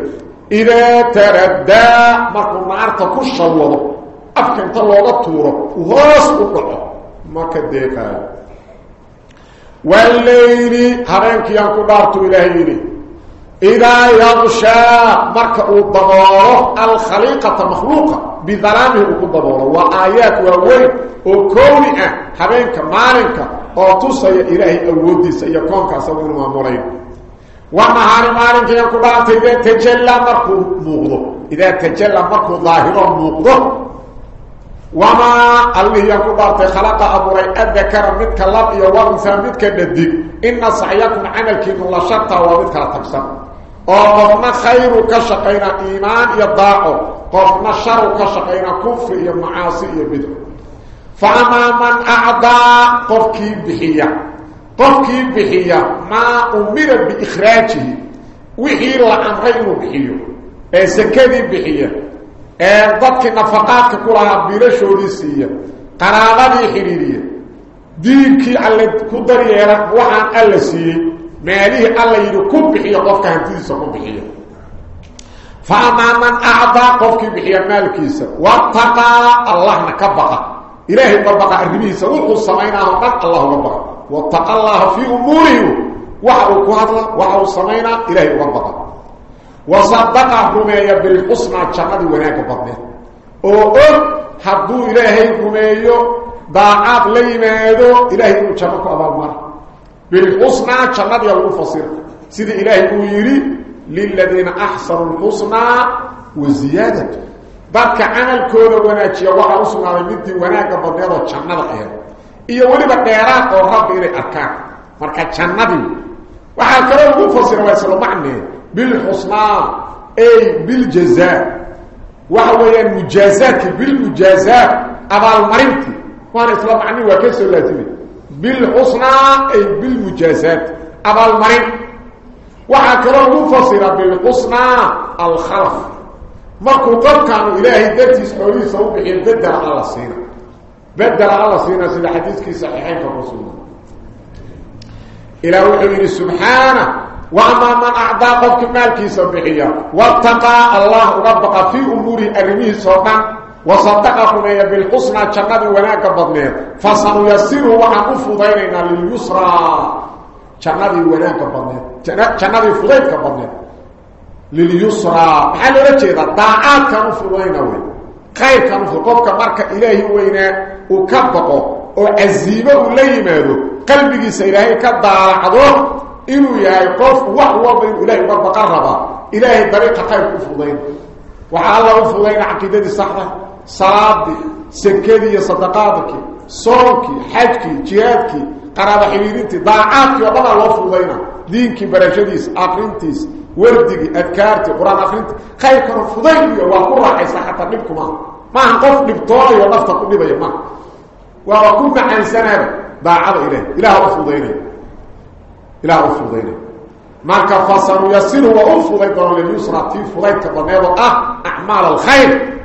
إذا تردى مركو نارتا كشوضو أفكا انت لوغا تورو وهوس وقعو ما كديقا والليل هرينك ينكو دارتو إلهيني. إذا يغشى مركو الضبارة الخليقة مخلوقة. بظلامه الضبارة. وآيات ووين. وكونئة هرينك مالنك وتصي إلهي أودي سيكونك سوين ومرين ونهار مالك يكون دارت إذا تجلى مركو موقضه إذا تجلى مركو ظاهر موقضه وما الله دارت خلق أبوري الذكر متك الله يوانسا متك الندق إن صحيكم عملك من الله شرطة ومتك لتقسم وقفنا خير كشقين إيمان يضاعه قفنا شر كشقين كفر يمعاصي يبدو فأما من أعضى قفكي بحية طقي بحيا ما أمر باخراجه وحي لا امره بحيا اي سكدي بحيا اي ضق نفقاتك كلها بيرشوديسيا قرارادي خيريه ديك على قدر يا رب وحان الله سي مالي الله يركو بحيا قفته انت سكدي فاما من اعطى قفك بحيا مالك يس وتقى الله نكبقه الهي ربك ارجيه سوو سمينا الله ربك واتق الله في أموره. وحقه كهدلا وحو صمينا إلهي وقبضا وصدق رمي بالحسنة شقد وناك بطنه. أو حدو إلهي رمي داعات لي ميدو إلهي وشبك أبا المر بالحسنة شقد يالفصير سيد إلهي ويري للذين أحصر الحسنة وزيادة. بك عمل كورو وناك وحقه صمينا وناك بطنه وشقد وناك بطنه iyo weliba dheeraad oo rabbi inay arkaan marka jannadii waxaa kaloo lagu fasira waa isla macnee bilxusnaa ay biljazaa waxa weeyaan mujaazaadki bilmujaazaat abaalmarintii waana isla macni waa ka soo laazimay bilxusnaa ay bilmujaazaat abaalmarin waxaa kaloo lagu fasira bilxusnaa alkhalaf markuu qofkaanu ilaahay dartiis xoolihiisa u bixiyo bedela alla siina بدل الله سينا سيدي حديثكي صحيحين فالرسول إلى وحبه سبحانه وعما من أعضاء قد كمالكي صبحية واتقى الله ربك في أمور أرميه صبحان وصدق قنية بالحسنة جنب وناك بضنية فسنيسره وحق فضيننا لليسرى. جنب وناك بضنية جنب فضيك بضنية لليسرى. بحال رجل داعات كانوا فضينه خير كانوا فضينه قبك. إلهي وينه. وكبقه وعزيبه ليمهده قلبك سيلهي كدار عدو إنه يقف وحوه بين إلهي بربك الربا إلهي طريقة خير أفضين وحال الله أفضين عقيدة الصحرة صلاة سكادية صدقاتك صومك حجك جهادك قرابة حبيبينك ضاعاتك وضع الله أفضين دينك برشديس أقرنتيس وردك أذكارتي قرآن أقرنتي خير أفضين وحوه رحي صحة نبكم الله ما قف دبطاي وقفت قدي بيما واكون مع أنسانه باعوا إليه. إله افضينه إله افضينه ما كفصر يسر وافض يقول لليسرى في فليت قنوا آه أعمال الخير.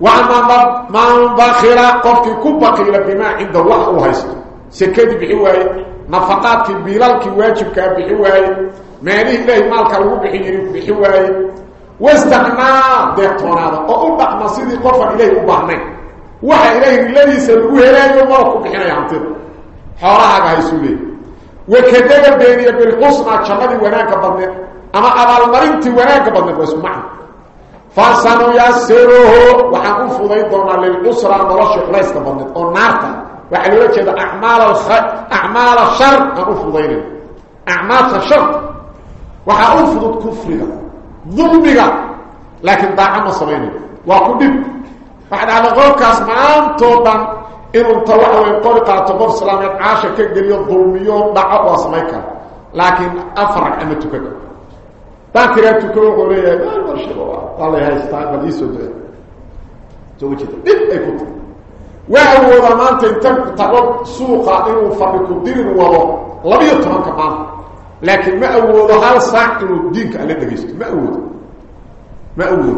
وعما ما باخره قف كبك بما عند الله وهيست سكت بحواي نفقاتك بلالك واجبك بحواي مالي الله مالك الله بحواي واستعنا بقرار وأبق نصيدي قفا إليه أبهنين وحا إليه الذي سبقوه إليه وموقف حين يعطيه. حوالها بحيسو ليه وكذب بيني بالقصنة شمالي وناك بضنة أما على المرنة وناك بضنة واسمعنا فسانو ياسيروه وحاكم فضيطونا للقصرة مرشق ليس بضنة ونارتا وحلو يجد أعمال, الخ... أعمال الشر. أعمال الشر. وحاكم فضيط كفر لك ذنبك. لكن ضاع ما صبيني وقدب بعد على قولك اسمعان توبا إن انتوأ وانطلق على تقف سلام عاش كجري الظلميون ضاع واسميك لكن أفرق أن تكتب بعد كريم تكتب وقال لي يا مرشي بابا. قال لي هاي استعاد بل إيسو دي توبك كتب بيه اي كتب وهو وضمان تنتبت تقلب سوقا إنو فرق الدين وضو لم يطمان كمانه لكن ما أولو هل ساكن الدينك على الدقيسك ما أولو ما أولو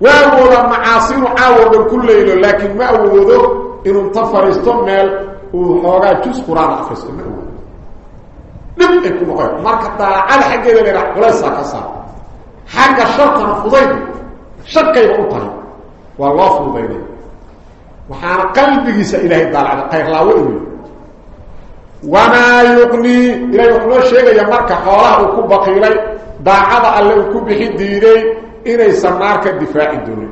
وأولو معاصين عاوضا كل ليلة لكن ما أولو إنه انتفر استمال وحوغا جوز قرآن أخرس ما أولو لم يكون غير مركة دارة على حاجة ليلة وليس أكسر حاجة شرطة فضيلة شرطة يبقى والله فضيلة وحانا قلبك سإلهي الدالة على قيخ الله وإبنه وما يقني إلى يقول شيء يا مركا خولها أو كبقيلي داعده الله أو كبخي ديري. إني سمارك دفاع الدولة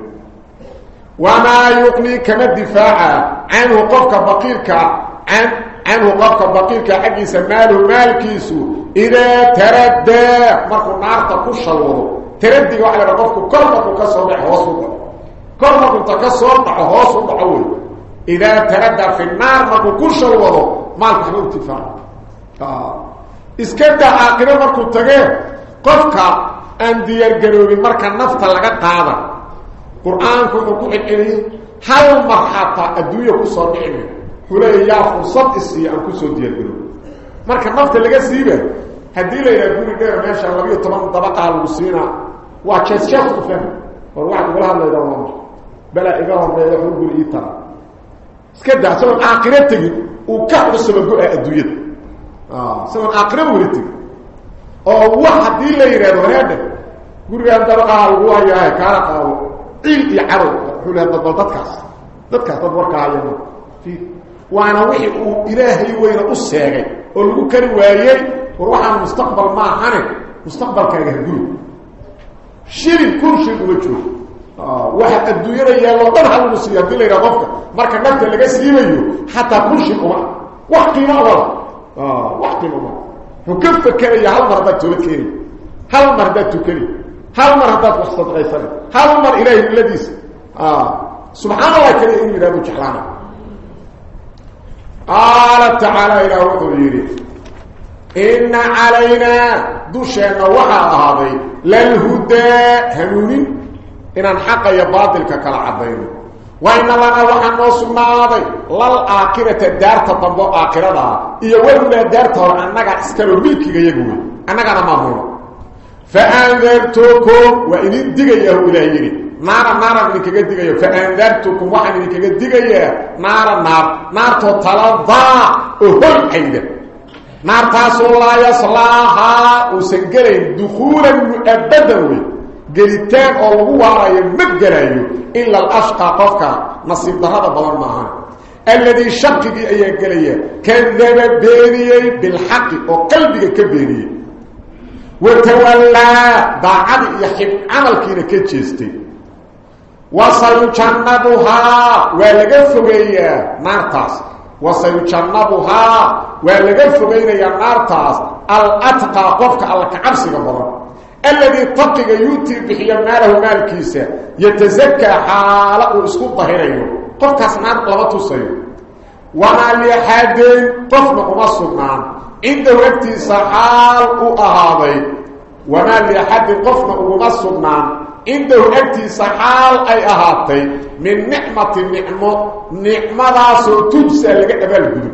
وما يقني كما الدفاع. عن وقفك بقيرك عن عن وقفك بقيرك حق سماله مالكيس إذا تردى. مرق النار تقش الوضع تردى على وقفك كلمة كسر تكسر وصوت اول إذا تردى في النار ما كلش الوضع مالك حبيب تفاهم اسكتا عاقرة مركو تغير قفك ان ديار قروبي مركا نفتا لغا قادة قرآن كو يقول إليه هاي المرحطة الدوية كو صنعيني حولي يا فرصد السيئة كو سو ديار قروبي مركا نفتا لغا سيئة هدي لي يقولي دير ماشا الله بيه طبان طبقة المسينة واكس شخص فهم والواحد يقول هذا يدوه بلا إقاهم يقول إيطا. اسكتا عاقرة تغير uu ka cusaba go-a adduunyada isagoon aakhirada weli tegin oo wax haddii la yidhahdo wareedhe gurigaan dabaqaha lagu hayaahe kaala qaado ciil iyo cadow wuxuu leha dadbal dadkaas dadkaas dad warkaa hayama waana wixii uu ilaahay weyna u seegay oo lagu kari waayey war waxaan mustaqbal maahane mustaqbalkaaga haguri shilin kun shil uma joogo واحد قدو يريا لطن حلو السيادة اللي رضفك مركا نبت اللي قاس يليو حتى كل شيء وحكي ما ضرر آه ما ضرر وكيف فكر يا هل مردات تلكيري هل مردات تلكيري هل مردات وسط غيثاني هل مر الذي، آه سبحان الله كريم إلهي جحلانا قال تعالى إلى وضيري إن علينا دوشان وحا هذه للهدى هنونين إن الحق يباطلك كالعبين وإن الله نوحا نوصم ماضي للآكرة الدار تطبع آكرة دا إيا ورنة الدار تطبع أنك اسكالو ملكي يقول أنك أنا مهور فأنذرتكم وإن الدقاء يهود يري. نارا نارا منك قدقاء فأنذرتكم وحن منك قدقاء نارا نار نار تطلب أهل حيدا نار تاسو الله يصلاحا وسنقل دخولا مؤبدا. جلتان أو لو وراي مبغراي ان لا اشقى قفكا نصيب ذهب بدل ما الذي شك في اي غليا كذب بيني بالحق وقلبي كبيني وتولى بعد يحب عملك كجستي وسيجنبها ولغفغيا مارتاس وسيجنبها ولغفغيا مارتاس الاتقى قفك الكعبسي بدل alladii taqiga yuutii bixiya maalahu maalkiisa yatasakaa xaala uu isku dahirayo qofkaas naar lama tusayo wamaa liaxadin qofna uma sugnaan cindahu agtiisa xaal u ahaaday wamaa liaxadin qofna uguma sugnaan cindahu agtiisa xaal ay ahaatay min nicmati nicmo nicmadaasoo tujsa laga abaalgudo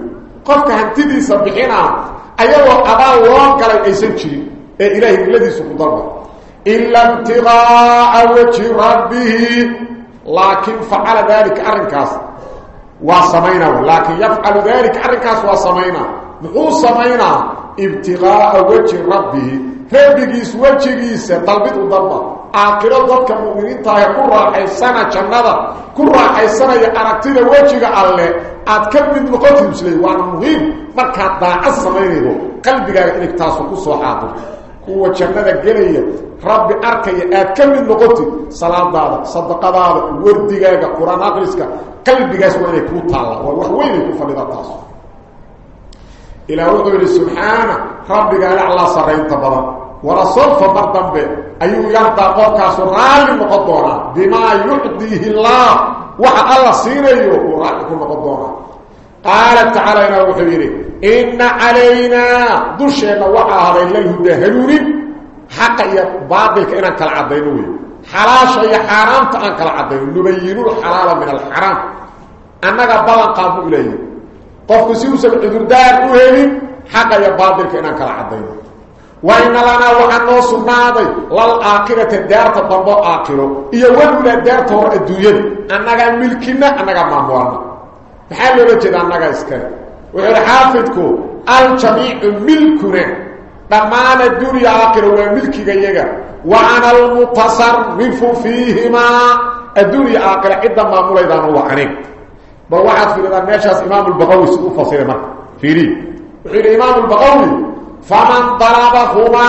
qofka hantidiisa bixinaa ayagoo abaal loo galay aysan jirin dalba ila ibtiqaa'a wajhi rabbihi laakiin facala daalika arrinkaas waa samaynaa laakiin yafcalu daalika arrinkaas waa samaynaa muxuu samaynaa ibtiqaa'a wajhi rabbihi rabbigiis wejigiisa dalbid u dalba aakhiro dadka mu'miniintaahe ku raaxaysana jannada ku raaxaysanaya aragtida wejiga alleh aad ka mid noqotid isley waana muhiim markaad daacad samaynaydo qalbigaaga inay taasu ku soo xaado هو جنده جليه ربي اركي اكمل نقطي صلاه دار صدق وردي ورديغا قران اقرسك قلبي جاس وين كو تعال وين فضل الطاس إلى ربي سبحانه ربي قال على سرين تبر ورسول فبرتم به اي يوم تاقوك سرال بما يعطيه الله وحق الله سينه يوم راحكم بقدونا قال تعالى إنه وخبيره إن علينا دوشينا وقع هذا الليه دهلوري حقا يبابك إنا كالعبينوه حلاشا يحرام تقن كالعبين نبينو الحلال من الحرام. أنك بلان قابو إليه. قفت سيوسى بقدر دائر أهلين حقا يبابك إنا كالعبينوه وإن لنا وعنو سنادي للآقرة دائرة الضمبو آقرة إيا ولو لا دائرة الدوية. أنك ملكنا أنك مهوانا فحالي وجد أنك إسكار وغير حافظكو الجميع ملكنا بمعنى الدنيا آخر هو ملكك إيجا وعن المتصرف فيهما الدنيا آخر إذا ما مولي دان الله عنه بواعد في رضان ناشاس إمام البغوي سوف أصير مرة في ري وحين إمام البغوي فمن ضربهما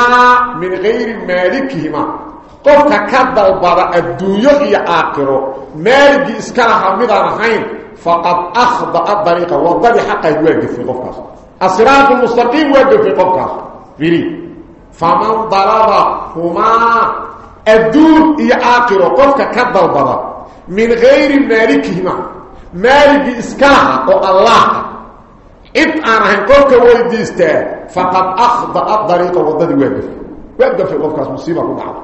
من غير مالكهما قلت كدل بضع الدنيا آخر مالك إسكار حميدا رحين فقد أخضع الطريق وضل حق يوقف في قفقه الصراط المستقيم يوقف في قفقه فيري. فمن ضرر هما اخر يعاقر قفقه كالضربه من غير مالكهما. مالك اسكاها أو الله. اتعنى هنقولك ويديسته فقد أخضع الطريق وضل يوقف يوقف في قفقه مصيبة كبعض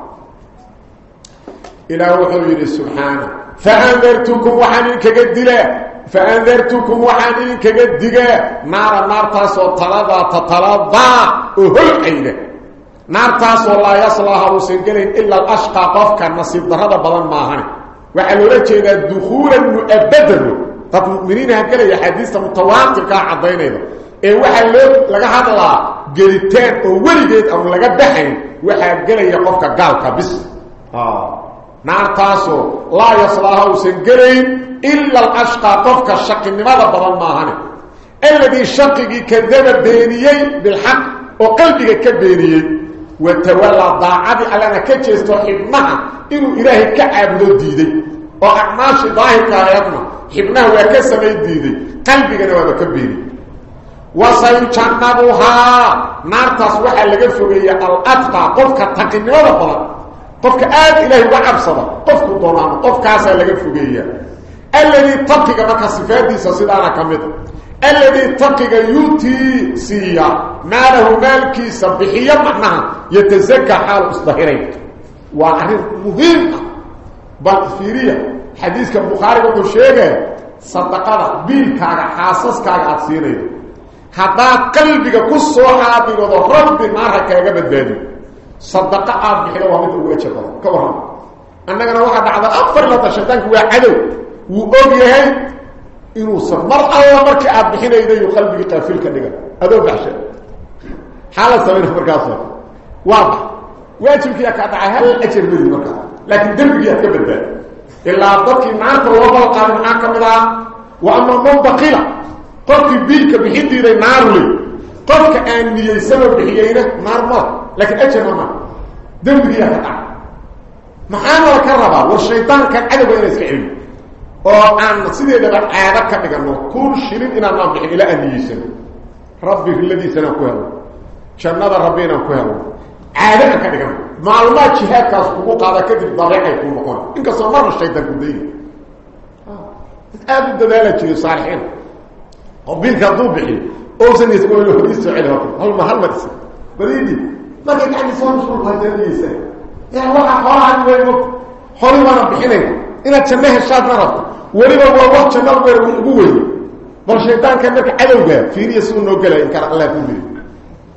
إلى روحه يريد سبحانه. Subxaana faandartukum waxaan idinkaga dilaa faandartukum waxaan idinkaga digaa naara naartaasoo taladaa tataladaa oo holcayda naartaasoo laa yaslaaha uusan gelayn ila alashqaa qofka nasiib darrada badan maahane waxaa loola jeedaa dukhuulan mu-abadan dad mu'miniinaha gelaya xaadiista mutawaatirkaa caddaynayda ee waxaa loo laga hadlaa gelitaan oo weligeed aan laga baxayn waxaa gelaya qofka gaalka bis نار تاسو لا يصلها وسنقري إلا الأشقى طفك الشق لماذا بضل ماهنة الذي الشق كذب بينيي بالحق وقلبك كبينيي. وتولى الضعابي على نكتش يستوحب معه إنه إلهي كعبد الديدي. وأعماش ضاهر كاريضنا حبناه وكسب الديدي. قلبك نواذا كبيني. وسيجنبها نار تصوح اللي قلت فيه الأطقى قلت كالتقنية ولا فلط قفك آد إليه وقعب صدا قفك طوران قفك عسى لقف فقية الذي تبقى مكا صفات دي سصيد على كمت الذي تبقى يوتي سيا ماله مالكي سبحية معناها يتزكى حال أصدهرين وعنه مهم بالفيرية حديث كالبخاري قد الشيخ صدقنا بيلك على حاسسك على عدسيرين هذا قلبك كسوها عدد ربك معها كيقبت بادي badan ka warran annagana waxaa dhacda afar ilata shaydaanku waa cadow wuu og yahay inuusan mar alla markii aada bixinayda yuu qalbigii qaafil ka dhiga adoo baxsha maxaa la samayna markaasoo waa bax waajibkiiyaa kaa dhacay hal ajar madi markaas laakiin dembigiiaad ka badbaadi ilaa dadkii naarta loo balqaaday maxaa ka mid ahaa wa ama man bakila qofkii biilka bixidiiday naaruley قفك أن نجي سبب الحيينة مرمى لكن أجل مرمى دمد إلى خطع محانا كربا والشيطان كان عدو بين السحيب وأن صدي إذا بعد عادك كبك الله كل شرين إن الله بحيين إلى أن نجي سنة ربي في الذي سنكوه شان نظر ربينا كوه عادك كبك معلومات شهاد كاس حقوق هذا كذب ضريحة يكون مقون إنك صمر الشيطان كبدي أبدا ذلك صالحين وبين كذوب بحيين ousan hodiis soo celi horta halma halmadis badiidi markay gacdi soo mashquulkasaniyeysa yaa waxaa xoolaha weyn og xoli baana bixinayna inaad janno heshaad ma rabto weliba waa wax jannada weer ugu weyn bal shaydaanka marka cadowga fiiriya si uu noo gelay in kala allah ku diri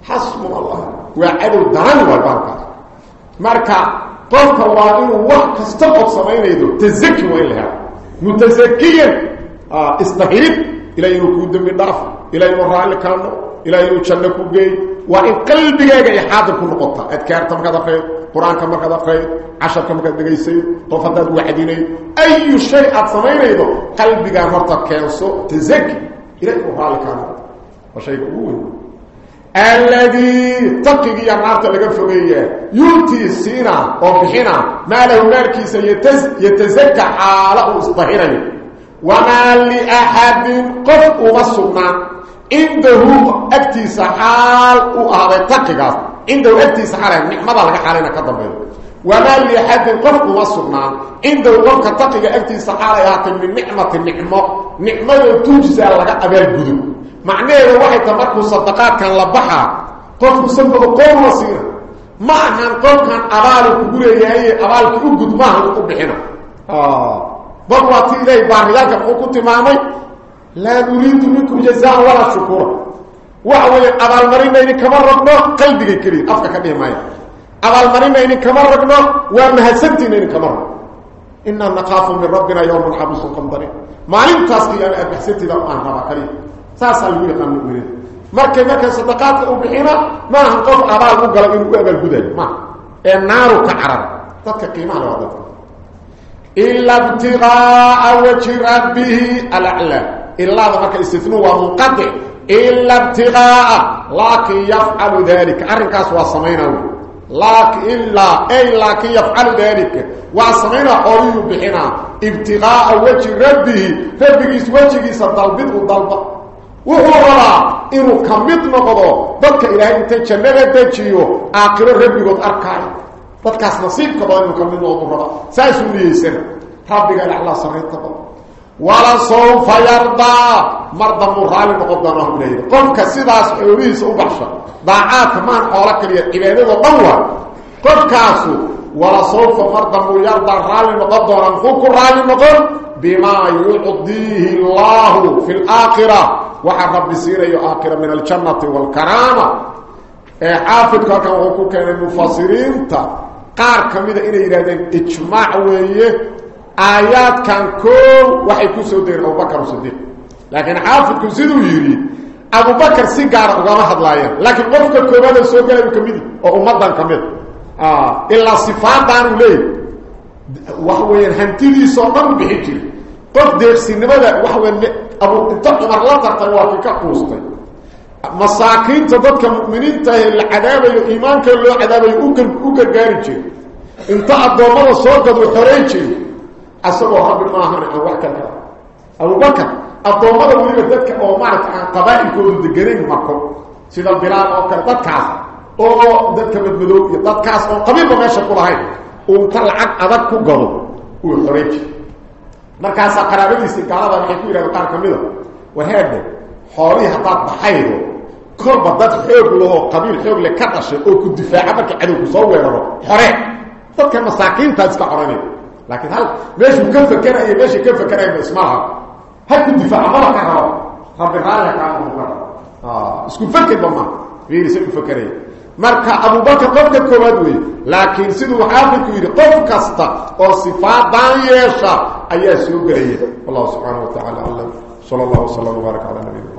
xasbuna allah waa cadow daran waay baalkaas marka qofka waa inuu wax kasta od samaynaydo tazaki waa in la helo mutazakiyan istahiid ilahay inuu dembi dhaaf ilahay inuu raalli kaano ilahay inuu janno ku geey waa in qalbigaaga ay xaadir ku noqota adkaarta markaad aqreyd qur-aanka markaad aqreyd casharka markaad dhegaysayd qof haddaad wacdinayd ayu shay aad samaynaydo qalbigaan horta keenso tazaki ilahay inuu raalli kaano waa shayga ugu weyn alladii taqigiiya naarta laga fogeeya yuutii siina oo bixina maalahu maalkiisa yatasaka xaala uu isdahirayo wamaa وما لأحد قف ومصنع عنده أكتي سحال وهذا التقق عنده أكتي سحال ماذا لك حالينا كذبه وما لأحد قف ومصرنا عنده قف كتقق أكتي سحال يهاتم من نعمة النعمة نعمة توجز على لك أبي القدو معنى الوحي تمركو صدقات كان لبحا. قف مصنبه قول مصير معنى قف كان أبالك قولي يا أبالك أبالك أبالك أبالك أبالك أبالك أبالك u bixina bal waa ti ilaahay baariyaalka muxuu ku tilmaamay laa nuriidu minkum jazaan walaa shukura waxa weeye abaalmarinayni kama rabno qalbigay keliya afka ka dhihi maayo abaalmarinayni kama rabno waa mahadsantiinayni kama rabno inaa nakaafu min rabbina yawman xabisun qamdarin maalintaas qiyaama aad baxsantiida aan rabaa kaliya saasaa lagu yaqaan muminiin markay markay sadaqaadka u bixina ma ahan qof abaal u galo inuu u abaalgudayo maaha ee naaru ka carar dadka qiimaha waa dadka إلا ابتغاء وجه ربه الأعلى. إلا ذلك استثناء ومقطع إلا ابتغاء. لكن يفعل ذلك. أركاس وصمينه لكن إلا. أي لكن يفعل ذلك. وصمينه قريب بحنا. ابتغاء وجه ربه. فبقيس وجهه سطلبه ضلبه وهو ولا إنه كميت نقضه ذلك إلهي تجمع ذلك آخر ربه قد أركاه فكاس نصيب كبان وكمن وضرا ساسوني سر تابع على الله سريت تبا ولا سوف يرضى مرضى مغالي مقدره من هيدا قم كسيدا سحوري سوف عشا ضاعا ثمان قولك لي الإبادة ضوى قم كاسو ولا سوف مرضى مغالي مغالي مقدره مخوك الرالي مقر بما يعطيه الله في الآخرة وعن رب يا آخرة من الجنة والكرامة حافظ كان هو كان مفسرين تا قار كميده ان يرادن اجماع ويه ايات كان كل وحي كسودير ابو بكر الصديق لكن حافظ كزيدو يريد ابو بكر سي غار غما حدلايا لكن قف كوبان سو غير كميده أو امضان كميد آه الا صفات ان له وهو ينتدي صدام بهجر قف دير سينبدا وهو ابو انت عمر لا ترتوا في كقوسته مساكين تضدك مؤمنين تهي العذاب الإيمان كله عذاب يؤكر بأكر قارجي انتحت دوما الصوت قد وحريجي أصبوا هرب المعهن عن وحكا أبو بكا الدوما الوليبة تدك أو معرفة عن قبائل كون دقريم مكو. سيد البلاد أو كالبكا أو دك مدمدو يطدك أصبوا قبيبا ما شكولا هاي ومتلعك أدك قلو. وحريجي مركز أقرابي استيقالة بحكوية وقار كميدة وهذا حوالي هطاق بحيره. Xoog lahoo qabiil xoog leh ka dhashay oo ku difaaca marka cadowku soo weeraro xore dadka masaakiintaad iska xoranay laakiin hal meeshuu ka fakeraya meeshay ka fakerayba ismaaha ha ku difaaca maba ka rabo rabbi raalliha kaamaka isku fakerba ma fiirisay u fakeraya marka abubakar qofka koowaad weeye laakiin siduu xaafidku yidhi qof kasta oo sifaadaan yeesha ayaa soo gelaya wallahu subxaana wa tacala aclam sala allah wasalam wbaarak calaa nabiyina